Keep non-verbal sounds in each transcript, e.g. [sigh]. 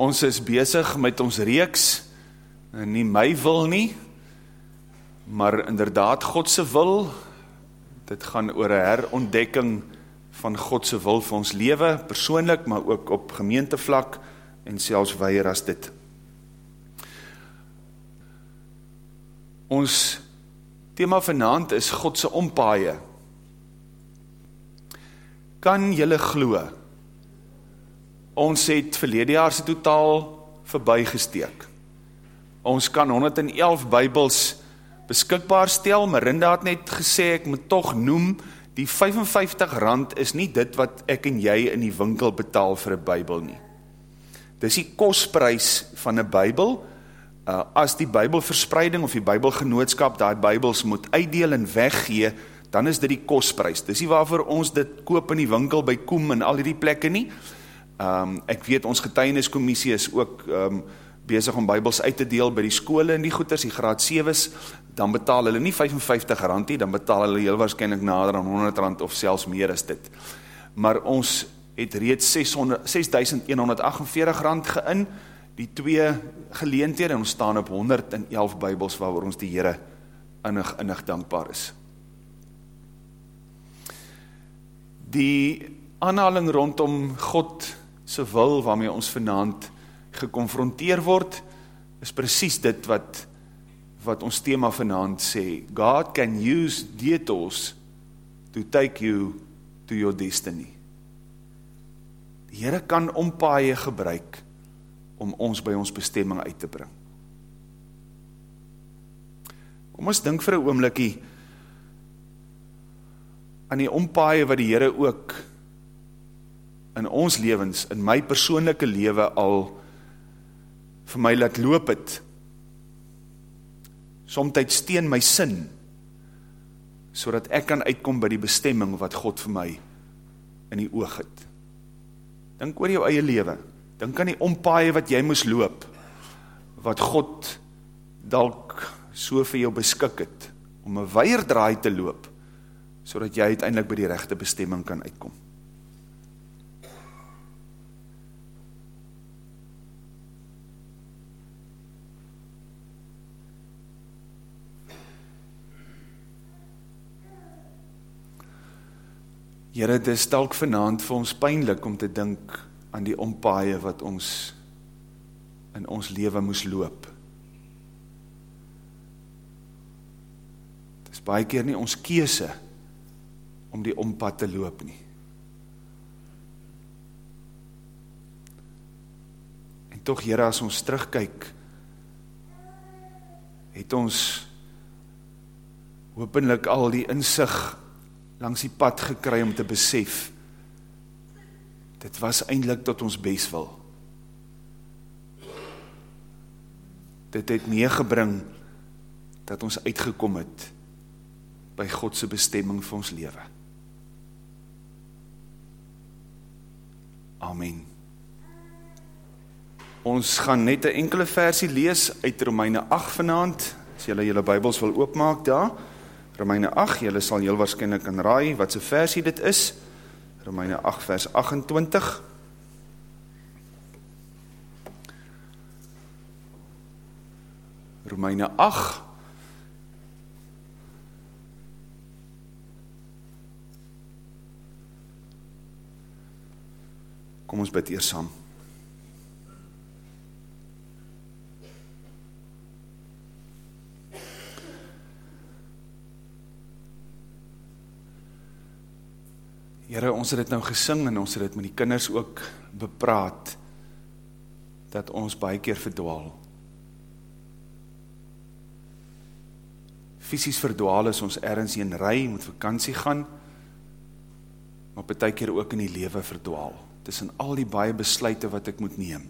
Ons is bezig met ons reeks, nie my wil nie, maar inderdaad Godse wil, dit gaan oor een herontdekking van Godse wil vir ons leven, persoonlik, maar ook op gemeentevlak, en selfs weier as dit. Ons thema vanavond is Godse ompaaie. Kan jylle gloe, ons het verlede jaar sy totaal verby gesteek. Ons kan 111 bybels beskikbaar stel, Marinda het net gesê, ek moet toch noem, die 55 rand is nie dit wat ek en jy in die winkel betaal vir een bybel nie. Dis die kostprys van een bybel, uh, as die bybelverspreiding of die bybelgenootskap die bybels moet uitdeel en weggee, dan is dit die kostprys. Dis nie waarvoor ons dit koop in die winkel by Koem en al die plekke nie, Um, ek weet ons getuieniskommissie is ook um, bezig om bybels uit te deel by die skole en die goeders, die graad 7's, dan betaal hulle nie 55 rand nie, dan betaal hulle heel waarschijnlijk nader aan 100 rand of selfs meer as dit. Maar ons het reeds 6148 rand gein, die twee geleentede, en ons staan op 111 bybels waar ons die Heere innig, innig dankbaar is. Die aanhaling rondom God se wil waarmee ons vanaand gekonfronteer word, is precies dit wat, wat ons thema vanaand sê. God can use detours to take you to your destiny. Die Heere kan ompaaie gebruik om ons by ons bestemming uit te bring. Kom ons dink vir een oomlikkie aan die ompaaie wat die Heere ook in ons levens, in my persoonlijke lewe al vir my laat loop het, somtijds steen my sin, so dat ek kan uitkom by die bestemming wat God vir my in die oog het. Dink oor jou eie lewe, dink aan die ompaaie wat jy moes loop, wat God dalk so vir jou beskik het, om een weierdraai te loop, so dat jy uiteindelik by die rechte bestemming kan uitkom. Here, dit is dalk vanaand vir ons pynlik om te dink aan die ompaaie wat ons in ons lewe moes loop. Dit is baie keer nie ons keuse om die ompad te loop nie. En toch, Here, as ons terugkyk, het ons hopelik al die inzicht langs die pad gekry om te besef, dit was eindelijk tot ons best wil. Dit het meegebring dat ons uitgekom het by Godse bestemming vir ons leven. Amen. Ons gaan net een enkele versie lees uit Romeine 8 vanavond, as jylle jylle bybels wil oopmaak daar, Romeine 8, jylle sal heel waarschijnlijk kan raai wat sy versie dit is. Romeine 8 vers 28. Romeine 8 Kom ons bid eers saam. Here, ons het dit nou gesing en ons het dit met die kinders ook bepraat dat ons baie keer verdwaal. Fisies verdwaal is ons ergens in ry met vakansie gaan, maar baie keer ook in die lewe verdwaal. Tussen al die baie besluite wat ek moet neem.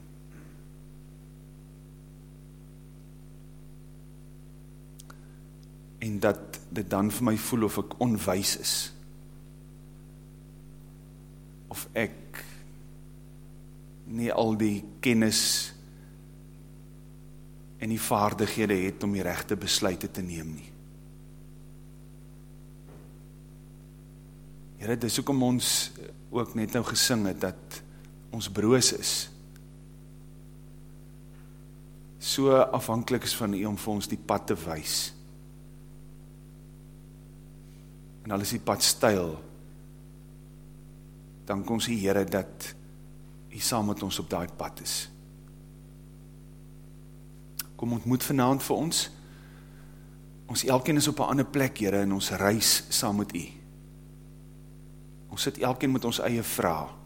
En dat dit dan vir my voel of ek onwys is of ek nie al die kennis en die vaardighede het om die rechte besluite te neem nie. Heren, dis ook om ons ook net nou gesing het, dat ons broos is, so afhankelijk is van u om vir ons die pad te wys. En al is die pad stijl, dank ons die Heere dat u saam met ons op die pad is. Kom ontmoet vanavond vir ons, ons elkeen is op een ander plek, Heere, en ons reis saam met u. Ons sit elkeen met ons eie vraag,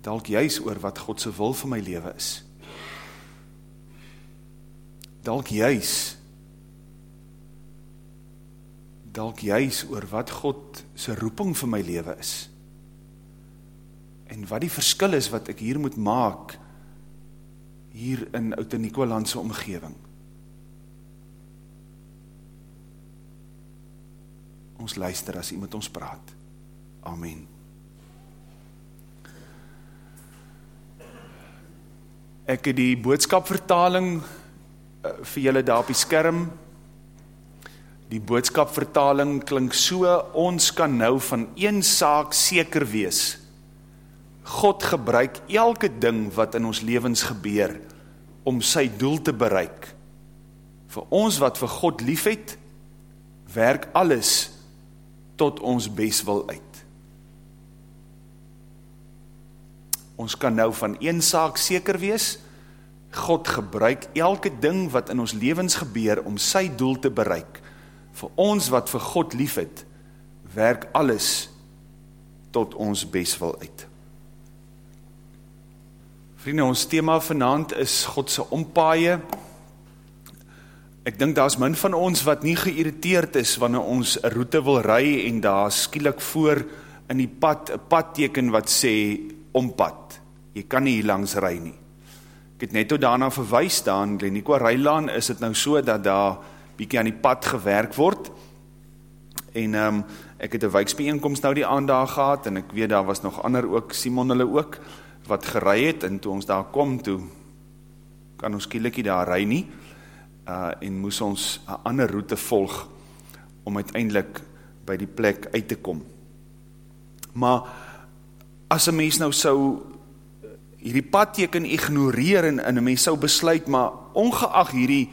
dalk juis oor wat Godse wil vir my leven is. Dalk juis, dalk juis oor wat God sy roeping vir my leven is. En wat die verskil is wat ek hier moet maak, hier in Oud-Nikolandse omgeving. Ons luister as iemand ons praat. Amen. Ek het die boodskapvertaling uh, vir julle daar op die skerm. Die boodskapvertaling klink so, ons kan nou van een saak seker wees. God gebruik elke ding wat in ons levens gebeur om sy doel te bereik. Vir ons wat vir God lief het, werk alles tot ons bes wil uit. Ons kan nou van een saak seker wees, God gebruik elke ding wat in ons levens gebeur om sy doel te bereik. Vir ons wat vir God lief het, werk alles tot ons best wil uit. Vrienden, ons thema vanavond is Godse ompaaie. Ek dink daar is min van ons wat nie geïrriteerd is wanneer ons een route wil ry en daar skielik voor in die pad, een padteken wat sê ompad jy kan nie hier langs ry nie. Ek het net toe daarna verwys daan, Glenico Rylaan is het nou so dat daar bykie aan die pad gewerk word. En um, ek het een wijksbeenkomst nou die aandag gehad en ek weet daar was nog ander ook, Simon hulle ook, wat gerei het. En toe ons daar kom, toe kan ons kielikie daar ry nie. Uh, en moes ons een ander route volg om uiteindelik by die plek uit te kom. Maar as een mens nou sou hierdie padteken ignoreer en, en een mens sou besluit, maar ongeag hierdie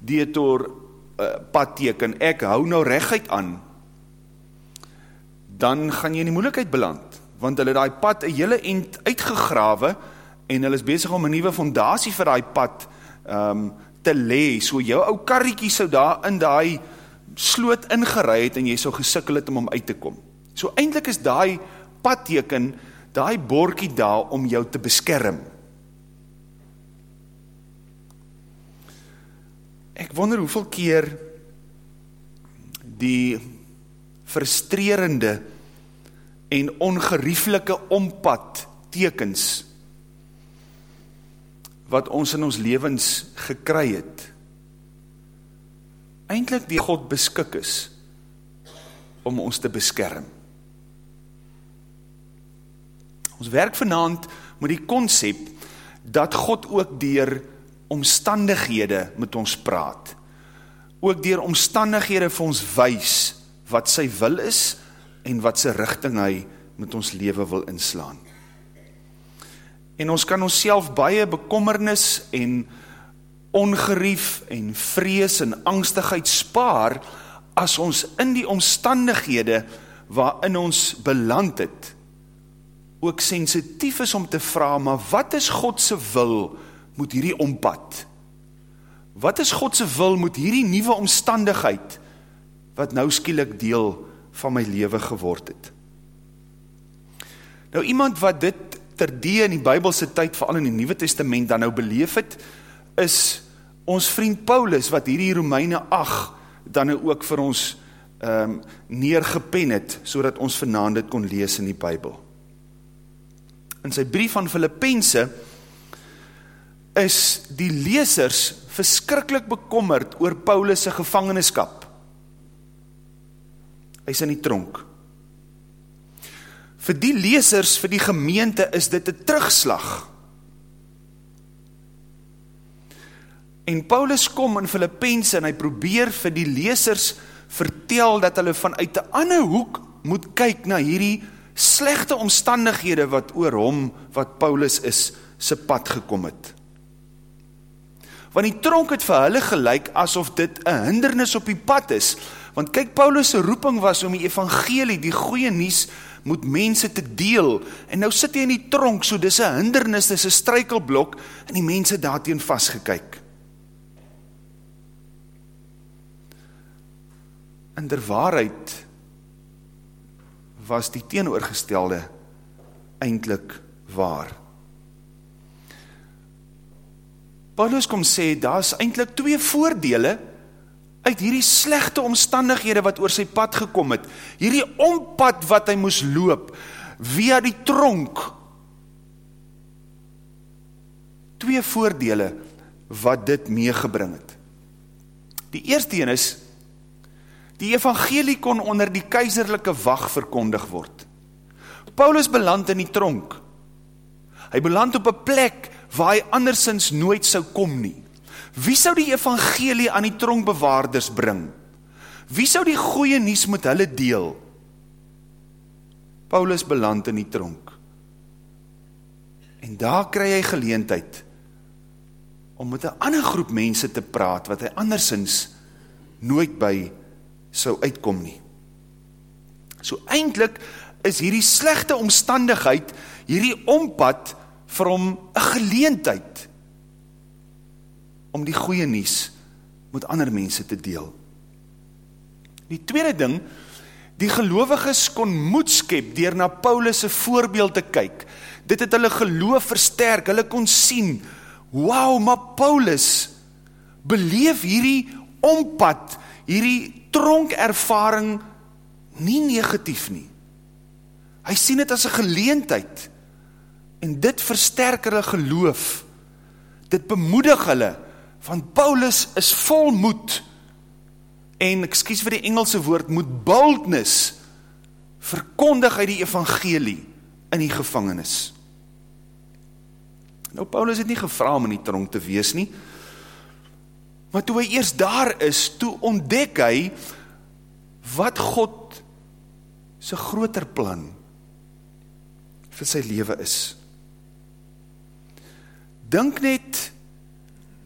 detour uh, padteken, ek hou nou rechtheid aan, dan gaan jy in die moeilijkheid beland, want hulle die pad een hele eind uitgegrawe, en hulle is bezig om een nieuwe fondatie vir die pad um, te lee, so jou ou karriekie sou daar in die sloot ingeruid het, en jy sou gesikkel het om om uit te kom. So eindelijk is die padteken, daai bordjie daar om jou te beskerm. Ek wonder hoeveel keer die frustrerende en ongerieflike ompad tekens wat ons in ons lewens gekry het eintlik die God beskik is om ons te beskerm. Ons werk vanavond met die concept dat God ook dier omstandighede met ons praat. Ook dier omstandighede vir ons wys wat sy wil is en wat sy richting hy met ons leven wil inslaan. En ons kan ons self baie bekommernis en ongerief en vrees en angstigheid spaar as ons in die omstandighede waarin ons beland het, ook sensitief is om te vraag, maar wat is Godse wil moet hierdie ompad? Wat is Godse wil moet hierdie nieuwe omstandigheid, wat nou skielik deel van my leven geword het? Nou iemand wat dit terdee in die bybelse tyd, vooral in die Nieuwe Testament, dan nou beleef het, is ons vriend Paulus, wat hierdie Romeine 8, dan nou ook vir ons um, neergepen het, so ons vanavond dit kon lees in die bybel in sy brief van Filippense, is die lesers verskrikkelijk bekommerd oor Paulus' gevangeneskap. Hy is in die tronk. Vir die lesers, vir die gemeente, is dit een terugslag. En Paulus kom in Filippense en hy probeer vir die lesers vertel dat hulle vanuit die ander hoek moet kyk na hierdie slegte omstandighede wat oor hom, wat Paulus is, sy pad gekom het. Want die tronk het vir hulle gelyk asof dit 'n hindernis op die pad is. Want kyk Paulus se roeping was om die evangelie, die goeie nuus moet mense te deel. En nou sit hy in die tronk, so dis 'n hindernis, dis 'n struikelblok en die mense daarteen vasgekyk. In der waarheid was die teenoorgestelde eintlik waar. Paulus kom sê daar's eintlik twee voordele uit hierdie slegte omstandighede wat oor sy pad gekom het. Hierdie ompad wat hy moes loop via die tronk. Twee voordele wat dit meegebring het. Die eerste een is die evangelie kon onder die keiserlike wag verkondig word. Paulus beland in die tronk. Hy beland op 'n plek waar hy andersins nooit sou kom nie. Wie sou die evangelie aan die tronkbewaarders bring? Wie sou die goeie nuus met hulle deel? Paulus beland in die tronk. En daar kry hy geleentheid om met 'n ander groep mense te praat wat hy andersins nooit by sou uitkom nie. So eintlik is hierdie slegte omstandigheid, hierdie ompad vir hom 'n geleentheid om die goeie nuus met ander mense te deel. Die tweede ding, die gelowiges kon moed skep deur na Paulus se voorbeeld te kyk. Dit het hulle geloof versterk. Hulle kon sien, "Wow, maar Paulus beleef hierdie ompad, hierdie tronkervaring nie negatief nie. Hy sien dit as 'n geleentheid En dit versterk hulle geloof. Dit bemoedig hulle van Paulus is vol moed. En ekskuus vir die Engelse woord moet boldness verkondig uit die evangelie in die gevangenis. Nou Paulus het nie gevra om in die tronk te wees nie. Maar toe hy eers daar is, toe ontdek hy wat God se groter plan vir sy lewe is. Dink net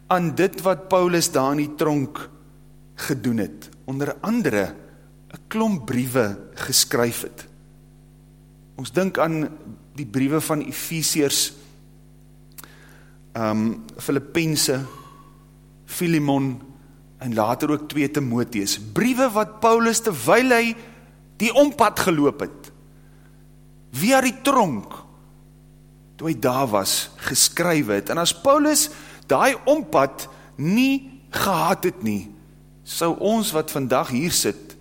aan dit wat Paulus daar in die tronk gedoen het. Onder andere 'n klomp briewe geskryf het. Ons dink aan die briewe van Efesiërs, ehm um, Filippense, Filemon en later ook 2 Timoteus. Briewe wat Paulus terwyl hy die ompad geloop het via die tronk toe hy daar was, geskrywe het. En as Paulus daai ompad nie gehad het nie, sou ons wat vandag hier sit,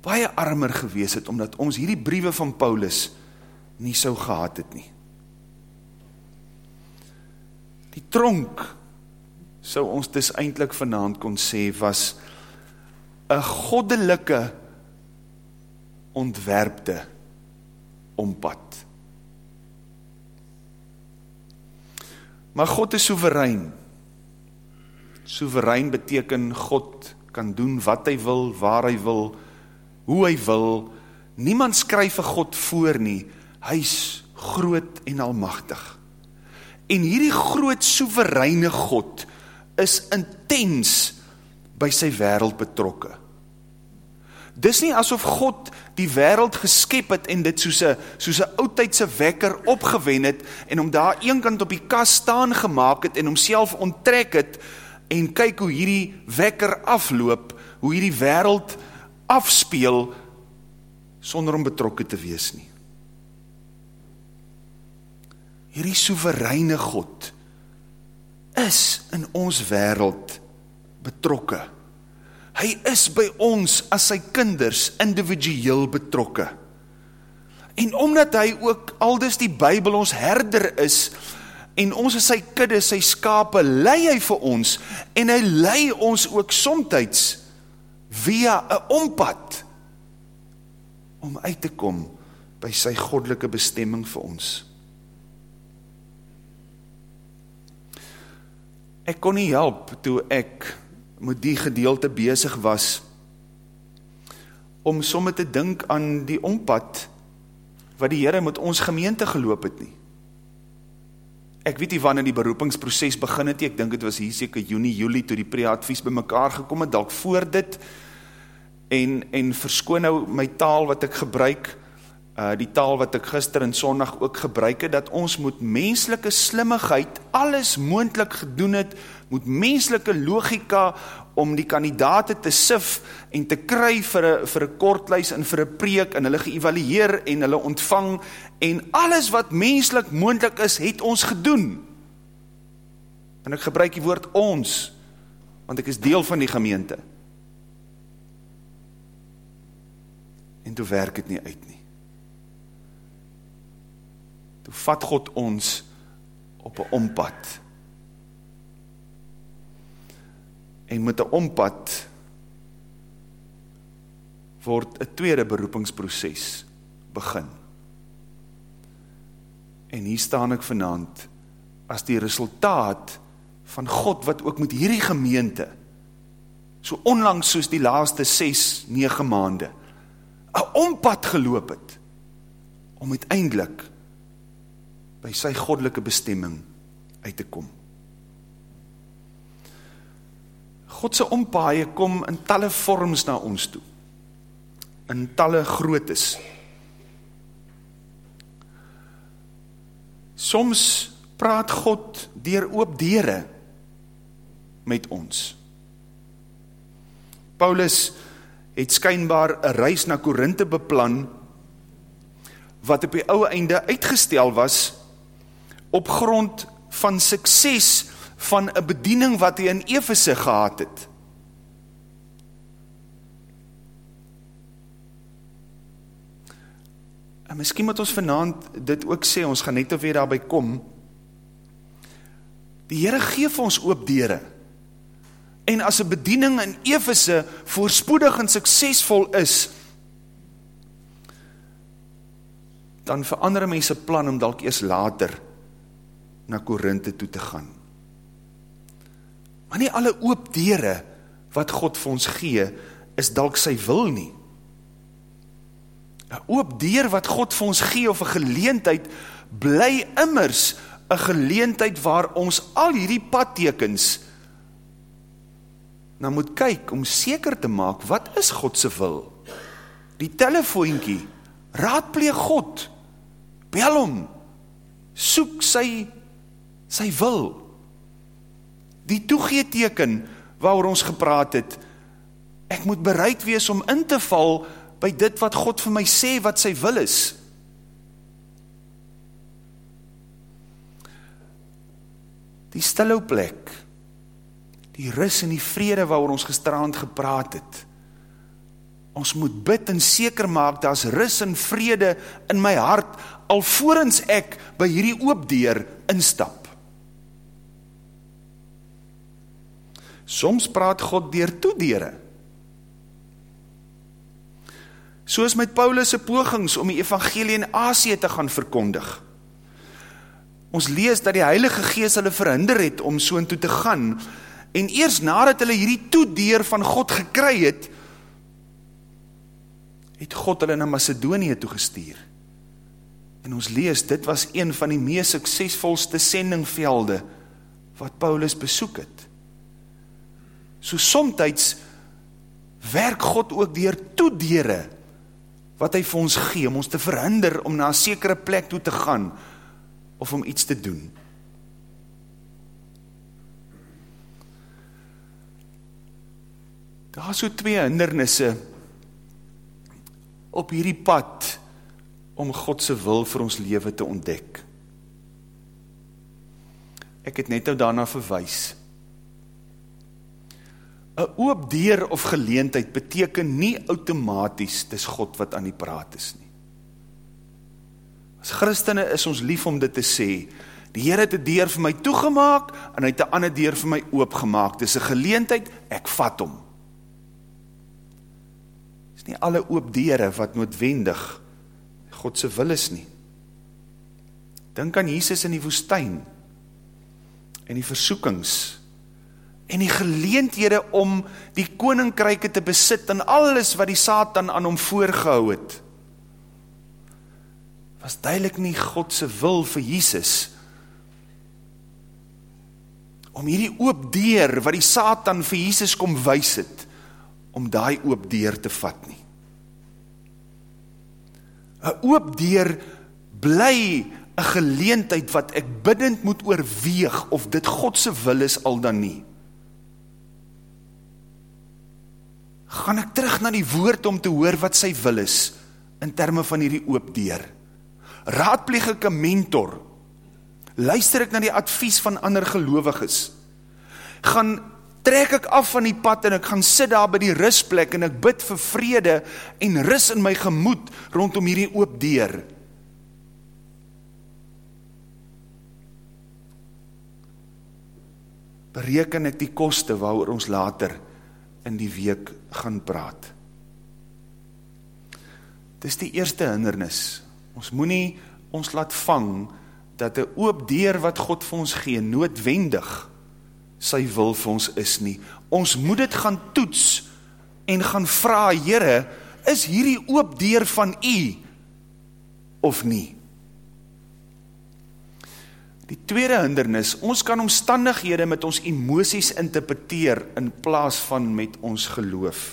baie armer gewees het, omdat ons hierdie briewe van Paulus nie sou gehad het nie. Die tronk, sou ons dus eindelijk vanavond kon sê, was een goddelike ontwerpte ompad. Maar God is soeverein. Soeverein beteken God kan doen wat hy wil, waar hy wil, hoe hy wil. Niemand skryf vir God voor nie. Hy's groot en almagtig. En hierdie groot soevereine God is intens by sy wêreld betrokke. Dis nie asof God die wêreld geskep het en dit soos 'n soos 'n ou tydse wekker opgewen het en hom daar eenkant op die kas staan gemaak het en homself onttrek het en kyk hoe hierdie wekker afloop, hoe hierdie wêreld afspeel sonder om betrokke te wees nie. Hierdie soewereine God is in ons wêreld betrokke. Hy is by ons as sy kinders individueel betrokke. En omdat hy ook aldus die Bybel ons herder is en ons is sy kudde, sy skape, lei hy vir ons en hy lei ons ook soms via 'n ompad om uit te kom by sy goddelike bestemming vir ons. Ek kon nie help toe ek met die gedeelte bezig was, om somme te dink aan die ompad, wat die Heere met ons gemeente geloop het nie. Ek weet nie wanneer die beroepingsproces begin het, ek dink het was hier seker juni, juli, toe die pre-advies by mekaar gekom het, dalk voor dit, en, en verskoon nou my taal wat ek gebruik, uh, die taal wat ek gister en sondag ook gebruik het, dat ons moet menslike slimmigheid alles moendlik gedoen het, moet menslike logika om die kandidate te sif en te kry vir een, vir een kortluis en vir een preek en hulle geëvalueer en hulle ontvang en alles wat menslik moendlik is, het ons gedoen. En ek gebruik die woord ons, want ek is deel van die gemeente. En toe werk het nie uit nie. Toe vat God ons op een ompad. En met een ompad word een tweede beroepingsproces begin. En hier staan ek vanavond as die resultaat van God wat ook met hierdie gemeente so onlangs soos die laaste 6, 9 maande een ompad geloop het om uiteindelik by sy goddelike bestemming uit te kom. Godse ompaaie kom in talle vorms na ons toe, in talle grootes. Soms praat God dier oop dere met ons. Paulus het skynbaar een reis na Korinthe beplan, wat op die ouwe einde uitgestel was, op grond van sukses van een bediening wat hy in Efese gehad het. En miskien moet ons vanavond dit ook sê, ons gaan net of weer daarby kom, die Heere geef ons oop dere, en as een bediening in Efese voorspoedig en suksesvol is, dan verander mense plan om dalk eers later na Korinthe toe te gaan. Maar nie alle oop dere wat God vir ons gee, is dalk sy wil nie. Een oop deur wat God vir ons gee of een geleentheid, bly immers een geleentheid waar ons al hierdie padtekens nou moet kyk om seker te maak, wat is Godse wil? Die telefoonkie, raadpleeg God, bel om, soek sy sy wil. Die toegeeteken waar ons gepraat het, ek moet bereid wees om in te val by dit wat God vir my sê wat sy wil is. Die stilhou plek, die rus en die vrede waar ons gestraand gepraat het, ons moet bid en seker maak, daar is rus en vrede in my hart, alvorens ek by hierdie oopdeur instap. Soms praat God deur toedere. Soos met Paulus se pogings om die evangelie in Asië te gaan verkondig. Ons lees dat die Heilige Gees hulle verhinder het om so intoe te gaan en eers nadat hulle hierdie toedeur van God gekry het, het God hulle na Macedonië toe gestuur. En ons lees dit was een van die mees suksesvolste sendingvelde wat Paulus besoek het. So somtyds werk God ook deur toedere wat hy vir ons gee om ons te verhinder om na 'n sekere plek toe te gaan of om iets te doen. Daar is so twee hindernisse op hierdie pad om God se wil vir ons lewe te ontdek. Ek het net nou daarna verwys. 'n oop deur of geleentheid beteken nie outomaties dis God wat aan die praat is nie. As Christene is ons lief om dit te sê. Die Here het 'n deur vir my toegemaak en hy het 'n ander deur vir my oopgemaak. Dis 'n geleentheid, ek vat hom. Dis nie alle oop deure wat noodwendig God se wil is nie. Dink aan Jesus in die woestyn en die versoekings en die geleenthede om die koninkryke te besit en alles wat die Satan aan hom voorgehou het, was duidelik nie Godse wil vir Jesus om hierdie oop deur wat die Satan vir Jesus kom wys het, om daai oop deur te vat nie. 'n Oop deur bly 'n geleentheid wat ek bidend moet oorweeg of dit God se wil is al dan nie. Gaan ek terug na die woord om te hoor wat sy wil is in terme van hierdie oop deur. Raadpleeg ek 'n mentor luister ek na die advies van ander gelowiges, gaan trek ek af van die pad en ek gaan sit daar by die rustplek en ek bid vir vrede en rus in my gemoed rondom hierdie oop deur. Bereken ek die koste waaroor ons later in die week gaan praat. Dis die eerste hindernis. Ons moenie ons laat vang dat 'n oop deur wat God vir ons gee noodwendig sy wil vir ons is nie. Ons moet dit gaan toets en gaan vra, Here, is hierdie oop deur van U of nie? Die tweede hindernis, ons kan omstandighede met ons emosies interpreteer in plaas van met ons geloof.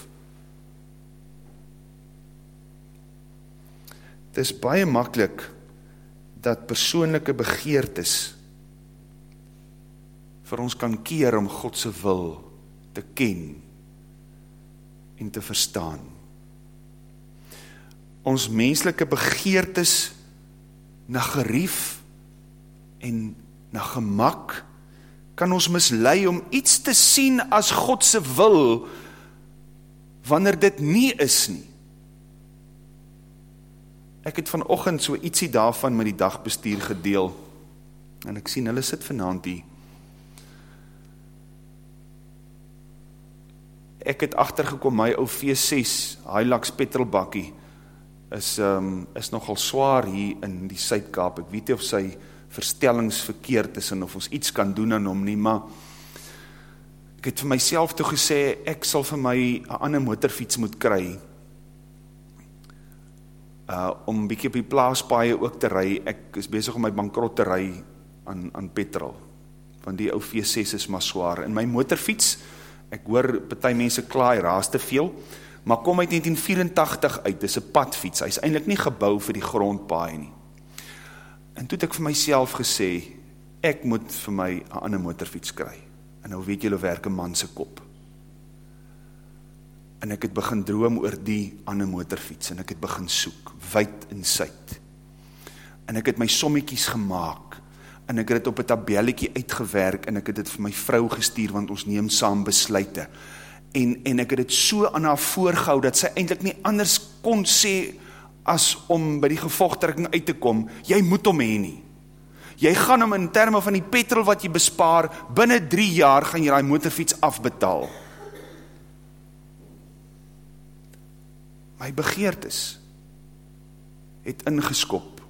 Dit is baie maklik dat persoonlike begeertes vir ons kan keer om God se wil te ken en te verstaan. Ons menslike begeertes na gerief en na gemak kan ons mislei om iets te sien as God se wil wanneer dit nie is nie. Ek het vanoggend so ietsie daarvan met die dagbestuur gedeel. En ek sien hulle sit vanaand hier. Ek het agtergekom my ou V6 Hilux petrolbakkie is ehm um, is nogal swaar hier in die Suid-Kaap. Ek weet nie of sy verstellings verkeerd is en of ons iets kan doen aan hom nie, maar ek het vir myself toe gesê ek sal vir my 'n ander motorfiets moet kry uh om bietjie op die plaaspaaie ook te ry. Ek is besig om my bankrot te ry aan aan petrol. Want die ou V6 is maar swaar. In my motorfiets, ek hoor party mense kla hy raas te veel, maar kom uit 1984 uit. Dis 'n padfiets. Hy's eintlik nie gebou vir die grondpaaie nie. En toe het ek vir myself gesê, ek moet vir my 'n ander motorfiets kry. En nou weet julle werk 'n man se kop. En ek het begin droom oor die ander motorfiets en ek het begin soek wyd en suid. En ek het my sommetjies gemaak en ek het dit op 'n tabelletjie uitgewerk en ek het dit vir my vrou gestuur want ons neem saam besluite. En en ek het dit so aan haar voorgehou dat sy eintlik nie anders kon sê as om by die gevolgtrekking uit te kom jy moet hom hê nie jy gaan hom in terme van die petrol wat jy bespaar binne 3 jaar gaan jy daai motorfiets afbetaal my begeertes het ingeskop.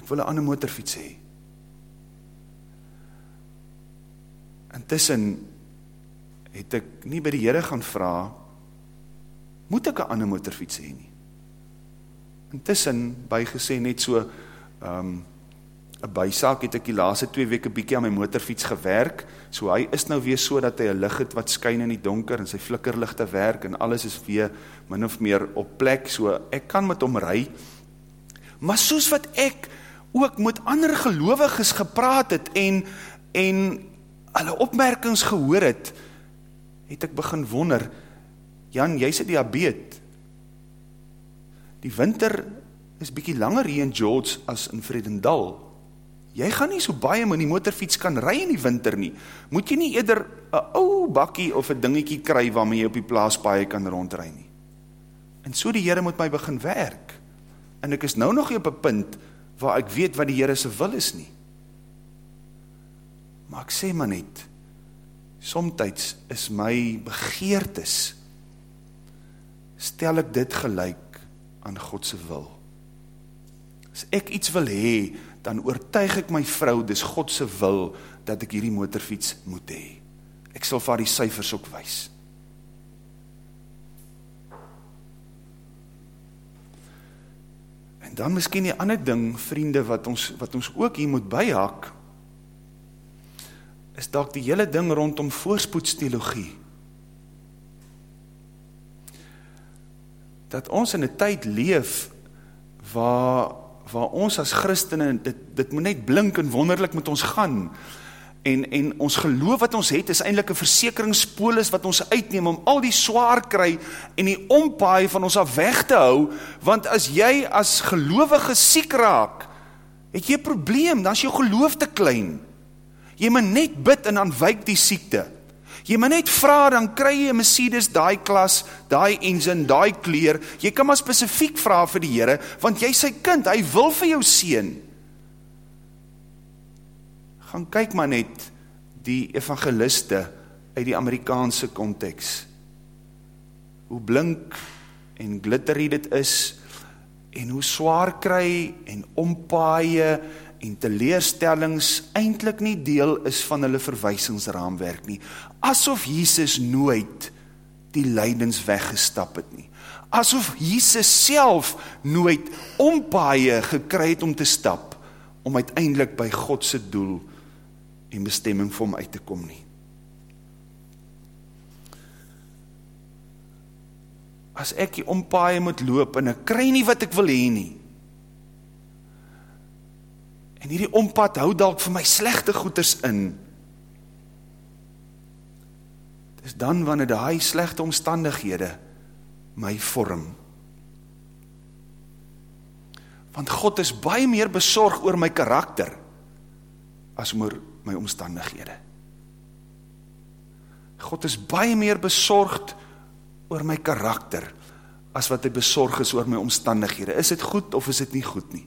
Ek wil 'n ander motorfiets hê. Intussen het ek nie by die Here gaan vra moet ek 'n ander motorfiets hê nie. Intussen bygesê net so ehm um, 'n bysaak het ek die laaste 2 weke bietjie aan my motorfiets gewerk. So hy is nou weer so dat hy 'n lig het wat skyn in die donker en sy flikkerligte werk en alles is weer min of meer op plek. So ek kan met hom ry. Maar soos wat ek ook met ander gelowiges gepraat het en en hulle opmerkings gehoor het, het ek begin wonder, Jan, jy's 'n diabetes. Die winter is bietjie langer hier in George as in Vredendal. Jy gaan nie so baie met die motorfiets kan ry in die winter nie. Moet jy nie eerder 'n ou bakkie of 'n dingetjie kry waarmee jy op die plaas baie kan rondry nie. En so die Here moet my begin werk. En ek is nou nog nie op 'n punt waar ek weet wat die Here se wil is nie. Maar ek sê maar net somtyds is my begeertes stel ek dit gelyk aan God se wil. As ek iets wil hê, dan oortuig ek my vrou, dis God se wil, dat ek hierdie motorfiets moet hê. Ek sal vir die syfers ook wys. En dan miskien die ander ding, vriende, wat ons, wat ons ook hier moet byhak, is dalk die hele ding rondom voorspoedsteologie. Dat ons in 'n tyd leef waar waar ons as Christene dit dit moet net blink en wonderlik met ons gaan. En en ons geloof wat ons het is eintlik 'n versekeringspolis wat ons uitneem om al die swaar kry en die ompaai van ons af weg te hou, want as jy as gelowige siek raak, het jy probleem, dan is jou geloof te klein. Jy moet net bid en dan wyk die siekte. Jy moet net vra dan kry jy 'n Mercedes daai klas, daai engine, daai kleur. Jy kan maar spesifiek vra vir die Here want jy sy kind, hy wil vir jou seën. Gaan kyk maar net die evangeliste uit die Amerikaanse konteks. Hoe blink en glittery dit is en hoe swaar kry en ompaaie en teleurstellings eintlik nie deel is van hulle verwysingsraamwerk nie. Asof Jesus nooit die lydens weggestap het nie. Asof Jesus self nooit ompaaie gekry het om te stap om uiteindelik by God se doel en bestemming vir hom uit te kom nie. As ek die ompaaie moet loop en ek kry nie wat ek wil hê nie, En hierdie ompad hou dalk vir my slegte goeders in. Dis dan wanneer daai slegte omstandighede my vorm. Want God is baie meer besorg oor my karakter as oor my omstandighede. God is baie meer besorgd oor my karakter as wat hy besorg is oor my omstandighede. Is dit goed of is dit nie goed nie?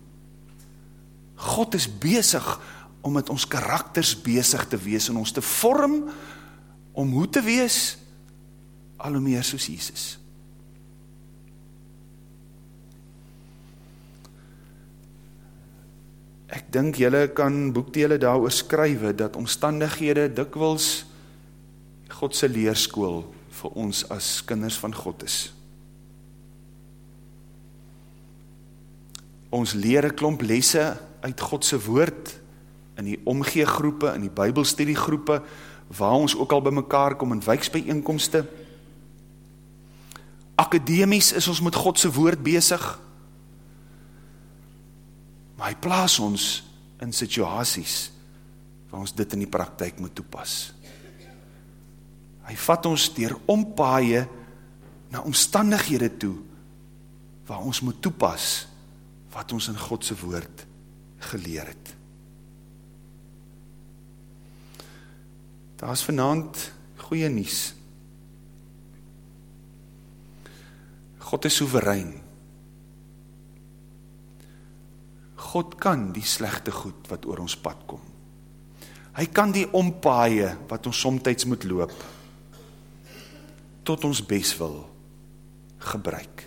God is besig om met ons karakters besig te wees en ons te vorm om hoe te wees al hoe meer soos Jesus. Ek dink julle kan boekdele daaroor skrywe dat omstandighede dikwels God se leerskool vir ons as kinders van God is. Ons leer 'n klomp lesse uit God se woord in die omgee groepe, in die Bybelstudie groepe waar ons ook al bymekaar kom in wijksbyeenkomste. Akademies is ons met God se woord besig. Maar hy plaas ons in situasies waar ons dit in die praktyk moet toepas. Hy vat ons deur ompaaie na omstandighede toe waar ons moet toepas wat ons in God se woord geleer het. Daar is vanaand goeie nuus. God is soewerein. God kan die slegte goed wat oor ons pad kom. Hy kan die ompaaie wat ons soms moet loop tot ons beswil gebruik.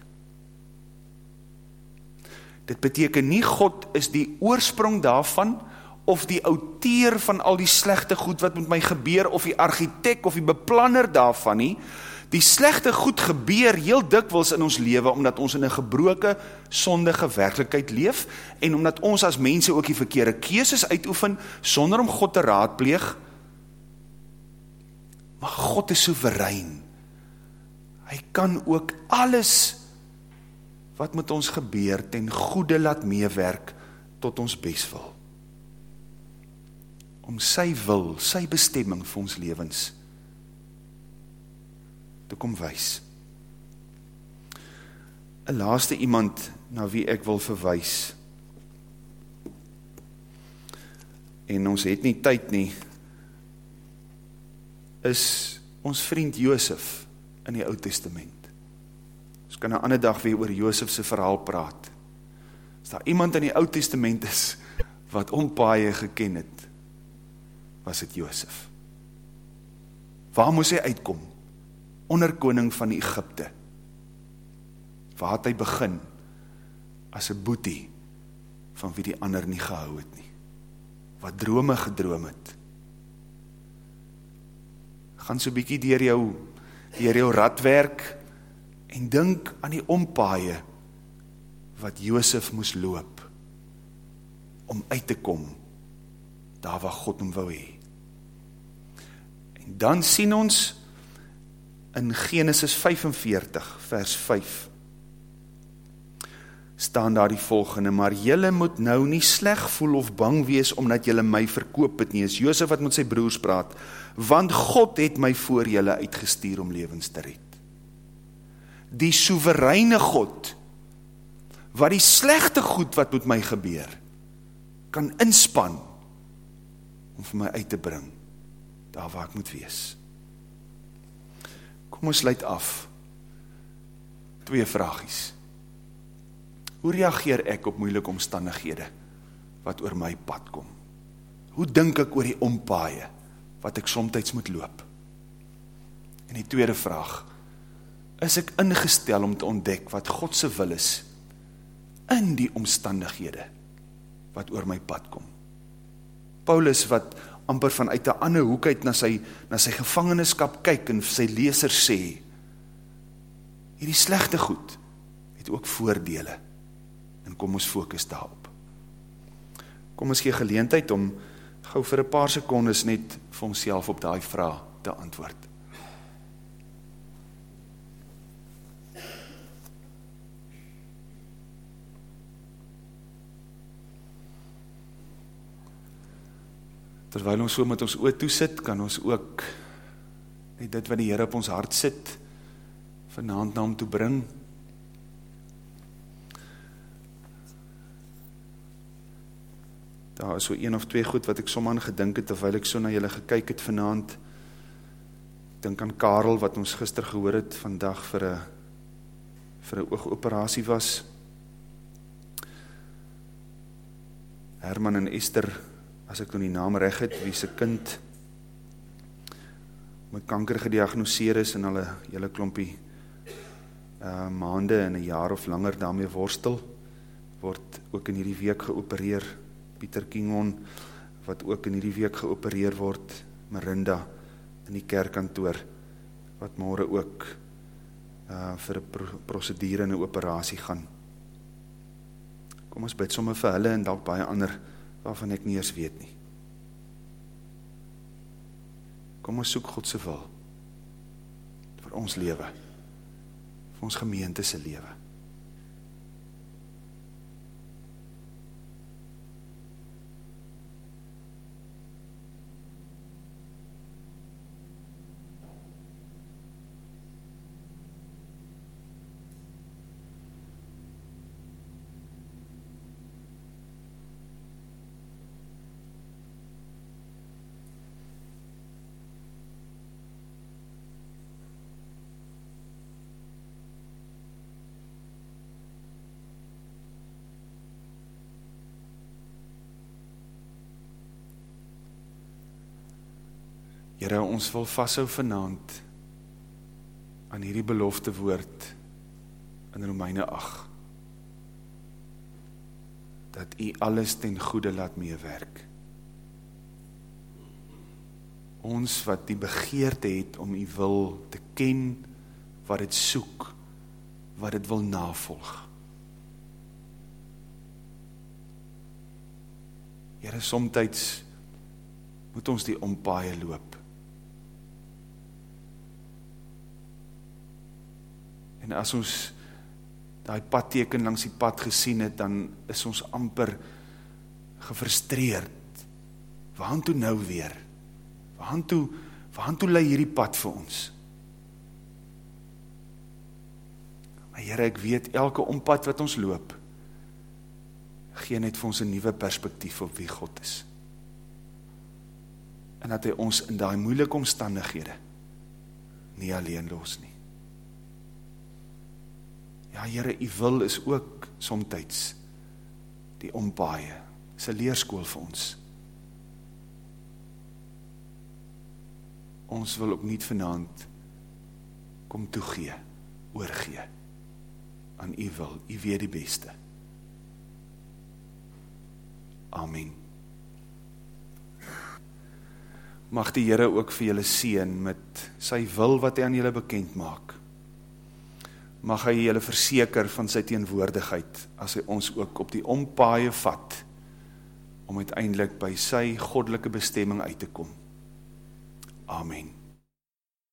Dit beteken nie God is die oorsprong daarvan of die outeur van al die slegte goed wat met my gebeur of die argitek of die beplanner daarvan nie. Die slegte goed gebeur heel dikwels in ons lewe omdat ons in 'n gebroke, sondige werklikheid leef en omdat ons as mense ook die verkeerde keuses uitoefen sonder om God te raadpleeg. Maar God is soewerein. Hy kan ook alles wat met ons gebeur ten goede laat meewerk tot ons beswil. Om sy wil, sy bestemming vir ons lewens te kom wys. 'n Laaste iemand na wie ek wil verwys. En ons het nie tyd nie. Is ons vriend Josef in die Ou Testament kan 'n ander dag weer oor Josef se verhaal praat. As daar iemand in die Ou Testament is [laughs] wat ompaaie geken het, was dit Josef. Waar moes hy uitkom? Onder koning van Egipte. Waar het hy begin? As 'n boetie van wie die ander nie gehou het nie. Wat drome gedroom het. Gaan so 'n bietjie deur jou deur jou radwerk en dink aan die ompaaie wat Josef moes loop om uit te kom daar waar God hom wou hê. En dan sien ons in Genesis 45 vers 5 staan daar die volgende, maar jylle moet nou nie sleg voel of bang wees, omdat jylle my verkoop het nie, is Joosef wat met sy broers praat, want God het my voor jylle uitgestuur om levens te red. Die soevereine God, wat die slechte goed wat moet my gebeur, kan inspan, om vir my uit te bring, daar waar ek moet wees. Kom ons sluit af, twee vragies, Hoe reageer ek op moeilike omstandighede wat oor my pad kom? Hoe dink ek oor die ompaaie wat ek somtyds moet loop? En die tweede vraag, is ek ingestel om te ontdek wat God se wil is in die omstandighede wat oor my pad kom? Paulus wat amper vanuit 'n ander hoek uit na sy na sy gevangenskap kyk en sy lesers sê hierdie slegte goed het ook voordele en kom ons fokus daarop. Kom ons gee geleentheid om gou vir 'n paar sekondes net vir onsself op daai vraag te antwoord. Terwyl ons so met ons oë toe sit, kan ons ook net dit wat die Here op ons hart sit vanaand na hom toe bring. daar is so een of twee goed wat ek som aan gedink het terwyl ek so na julle gekyk het vanaand. Ek dink aan Karel wat ons gister gehoor het vandag vir 'n vir 'n oogoperasie was. Herman en Esther, as ek nou die naam reg het, wie se kind met kanker gediagnoseer is en hulle hele klompie uh maande en 'n jaar of langer daarmee worstel word ook in hierdie week geopereer Pieter Kingon, wat ook in hierdie week geopereer word, Marinda, in die kerkkantoor, wat morgen ook uh, vir een procedure en een operatie gaan. Kom ons bid somme vir hulle en dalk baie ander, waarvan ek nie eens weet nie. Kom ons soek Godse wil, vir ons leven, vir ons gemeentese leven. Here, ons wil vashou vanaand aan hierdie belofte woord in Romeine 8 dat U alles ten goeie laat meewerk. Ons wat die begeerte het om U wil te ken, wat dit soek, wat dit wil navolg. Here, soms moet ons die ompaaie loop. En as ons daai padteken langs die pad gesien het, dan is ons amper gefrustreerd. Waarheen toe nou weer? Waarheen toe waarheen toe lei hierdie pad vir ons? Maar Here, ek weet elke ompad wat ons loop gee net vir ons 'n nuwe perspektief op wie God is. En dat hy ons in daai moeilike omstandighede nie alleen los nie. Ja, Here, u wil is ook soms die ompaaie, se leerskool vir ons. Ons wil ook nie vanaand kom toegee, oorgee aan u wil. U weet die beste. Amen. Mag die Here ook vir julle seën met sy wil wat hy aan julle bekend maak mag hy julle verseker van sy teenwoordigheid as hy ons ook op die ompaaie vat om uiteindelik by sy goddelike bestemming uit te kom. Amen.